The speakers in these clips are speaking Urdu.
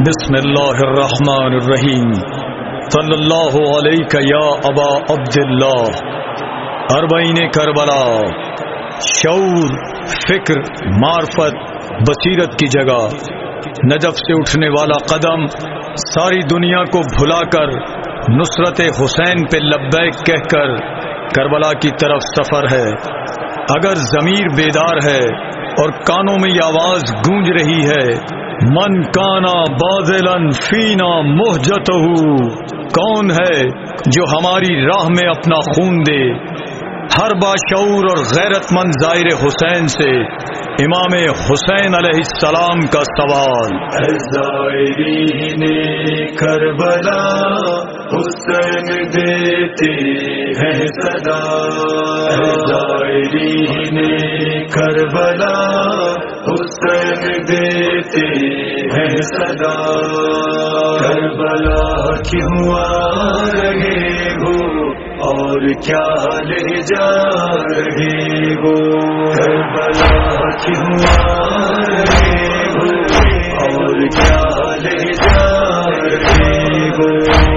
بسم اللہ الرحمن الرحیم. صلی اللہ علیہ یا ابا عبداللہ. اربعین کربلا. شعور، فکر، معرفت، بصیرت کی جگہ. نجف سے اٹھنے والا قدم ساری دنیا کو بھلا کر نصرت حسین پہ لبیک کہہ کر کربلا کی طرف سفر ہے۔ اگر ضمیر بیدار ہے اور کانوں میں یہ آواز گونج رہی ہے۔ من کانا بازلن فینا محجت کون ہے جو ہماری راہ میں اپنا خون دے؟ ہر باشعور اور غیرت مند ظاہر حسین سے۔ امام حسین علیہ السلام کا سوال۔ کربلا، حسین دیتے ہیں صدا۔ زائرین کربلا، حسین دیتے ہیں صدا۔ کربلا کیوں آ رہے ہو؟ اور کیا لے جا رہے ہو؟ بلا کیوں آ رہے ہو؟ اور کیا لے جا رہے ہو؟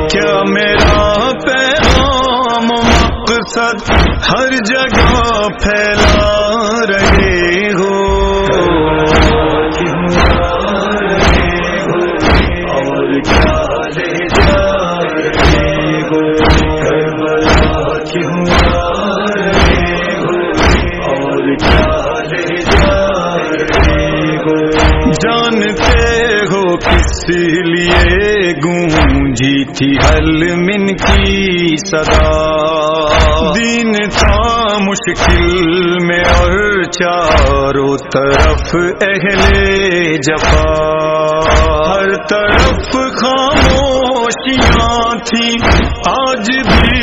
کیا میرا پیغام مقصد ہر جگہ پھیلا رہے لیے گونجی تھی حل من کی صدا۔ دین تھا مشکل میں اور چاروں طرف اہل جفا۔ ہر طرف خاموشیاں تھی آج بھی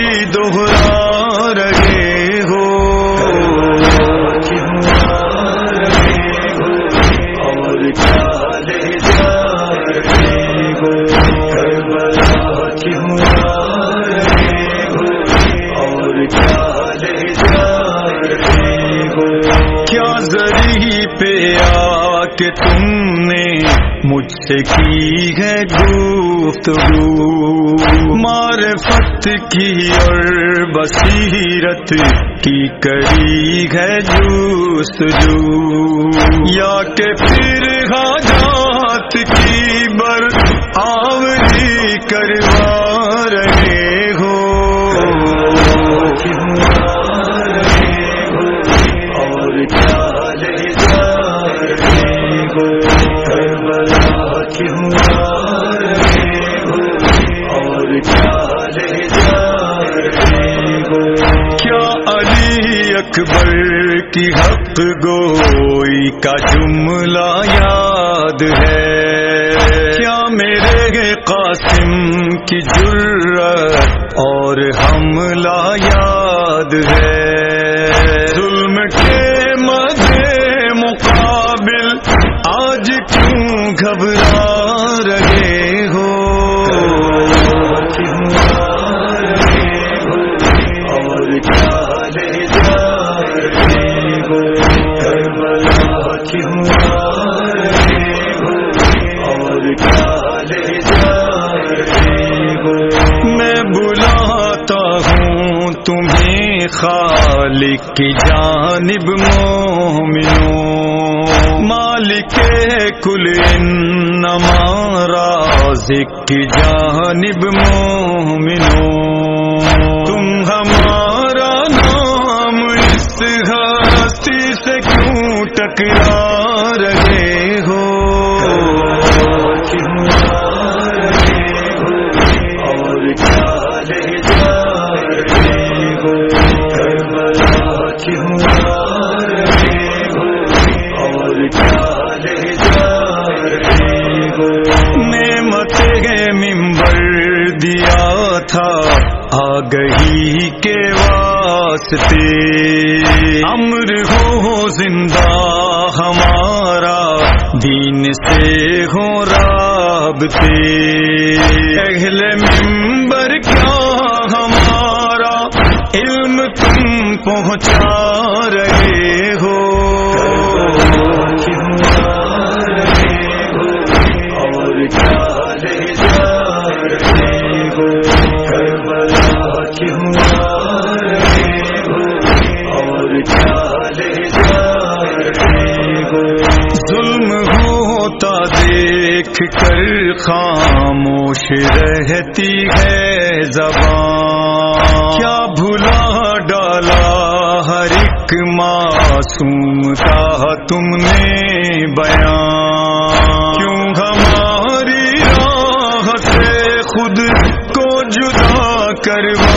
نے مجھ سے کی ہے گفتگو؟ معرفت کی اور بصیرت کی کری ہے جستجو۔ یا کہ پھر حاجات کی بر آوری کروا اکبر کی حق گوئی کا جملہ یاد ہے۔ کیا میرے قاسم کی جرت اور حملہ یاد ہے؟ خالق کی جانب مومنوں مالک کل انما رازق کی جانب مومنوں تم ہمارا نام اس ہستی سے کیوں ٹکرا رہے ہو؟ واسطے۔ امر ہو زندہ ہمارا، دین سے ہو رابطے اہل ممبر کیا ہمارا؟ علم تم پہنچا رہے ہو۔ کر خاموش رہتی ہے زبان۔ کیا بھلا ڈالا ہر ایک معصوم کا تم نے بیان۔ کیوں ہماری راہ سے خود کو جدا کروا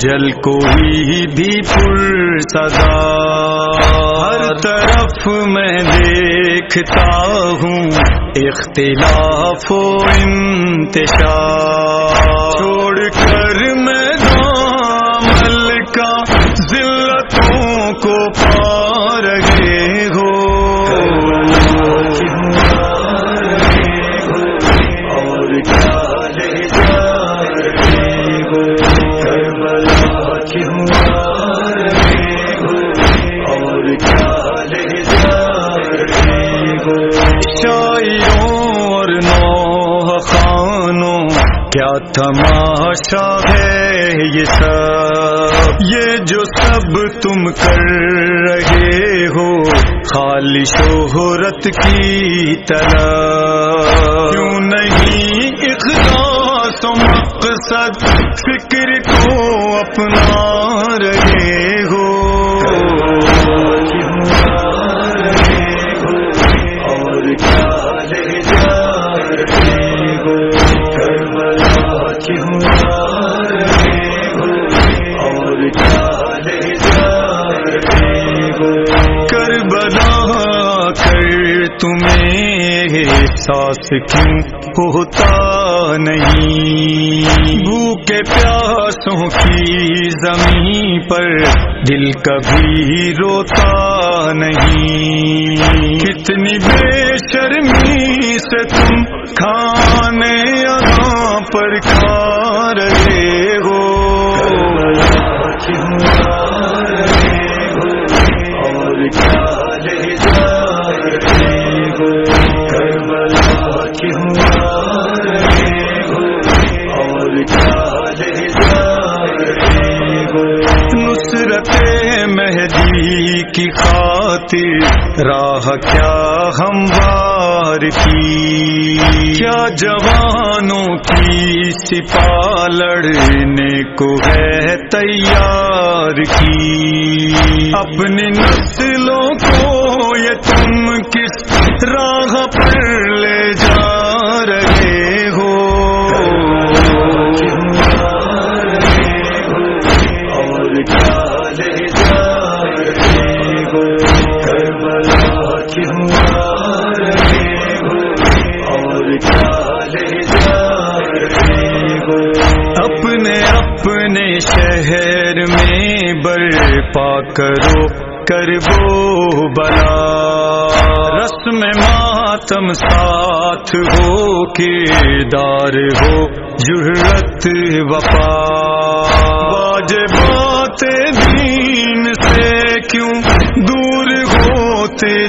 جل کوئی بھی پر سدا ہر طرف میں دیکھتا ہوں اختلاف و انتشار۔ چھوڑ کربلا اور کیا شاعروں اور نو خانوں کیا تماشا ہے یہ سب یہ جو سب تم کر رہے ہو خالی شہرت کی طرح کیوں نہیں اخلاص و مقصد فکر اپنا رہے ہو۔ اور کیا لے رہے ہو کربلا کیوں رہے ہو۔ اور کیا لے رہے ہو۔ کربلا کر تمہیں احساس کیوں ہوتا نہیں؟ بھوکے پیار پیاسوں کی زمین پر دل کبھی روتا نہیں۔ کتنی بے شرمی سے تم کھانے یہاں پر کھا راہ کیا ہموار کی؟ کیا جوانوں کی سپاہ لڑنے کو ہے تیار کی؟ اپنی نسلوں کو یہ تم کس راہ پر لے جا اپنے اپنے شہر میں برپا کرو کربو بلا۔ رسم ماتم ساتھ ہو کے دار ہو جرت وفا۔ باج بات دین سے کیوں دور ہوتے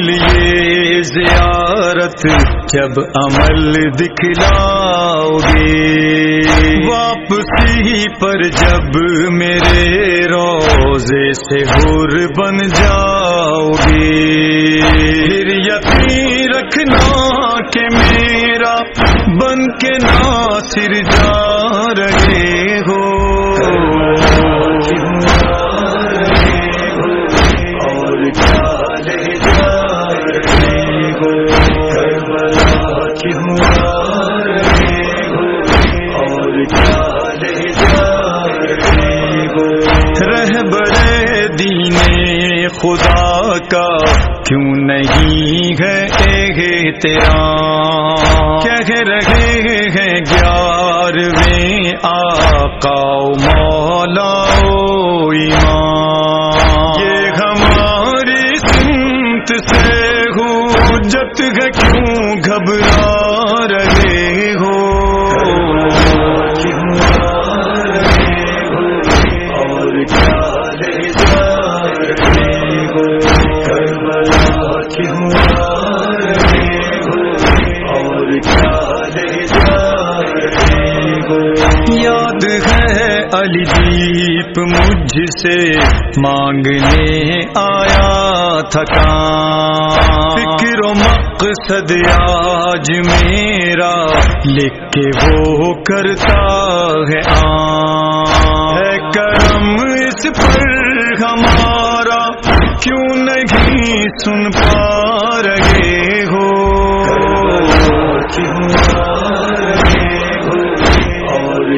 کامل یہ زیارت جب عمل دکھلاؤ گے واپسی پر جب میرے روزے سے ہور بن جاؤ گے پھر یقین رکھنا کہ میرا بن کے ناصر جا رہ بڑے دین خدا کا کیوں نہیں ہے تیرا کہہ رہے ہیں گیارہویں آقا مولا ایمان یہ ہماری سنت سے حجت ہے، کیوں گھبرا رہے ہو؟ یاد ہے علی دیپ مجھ سے مانگنے آیا تھکا فکر و مقصد آج میرا لکھ کے وہ کرتا ہے آن ہے کرم اس پر ہمارا کیوں نہیں سن پا رہے ہو؟ کیوں رہے ہو؟ اور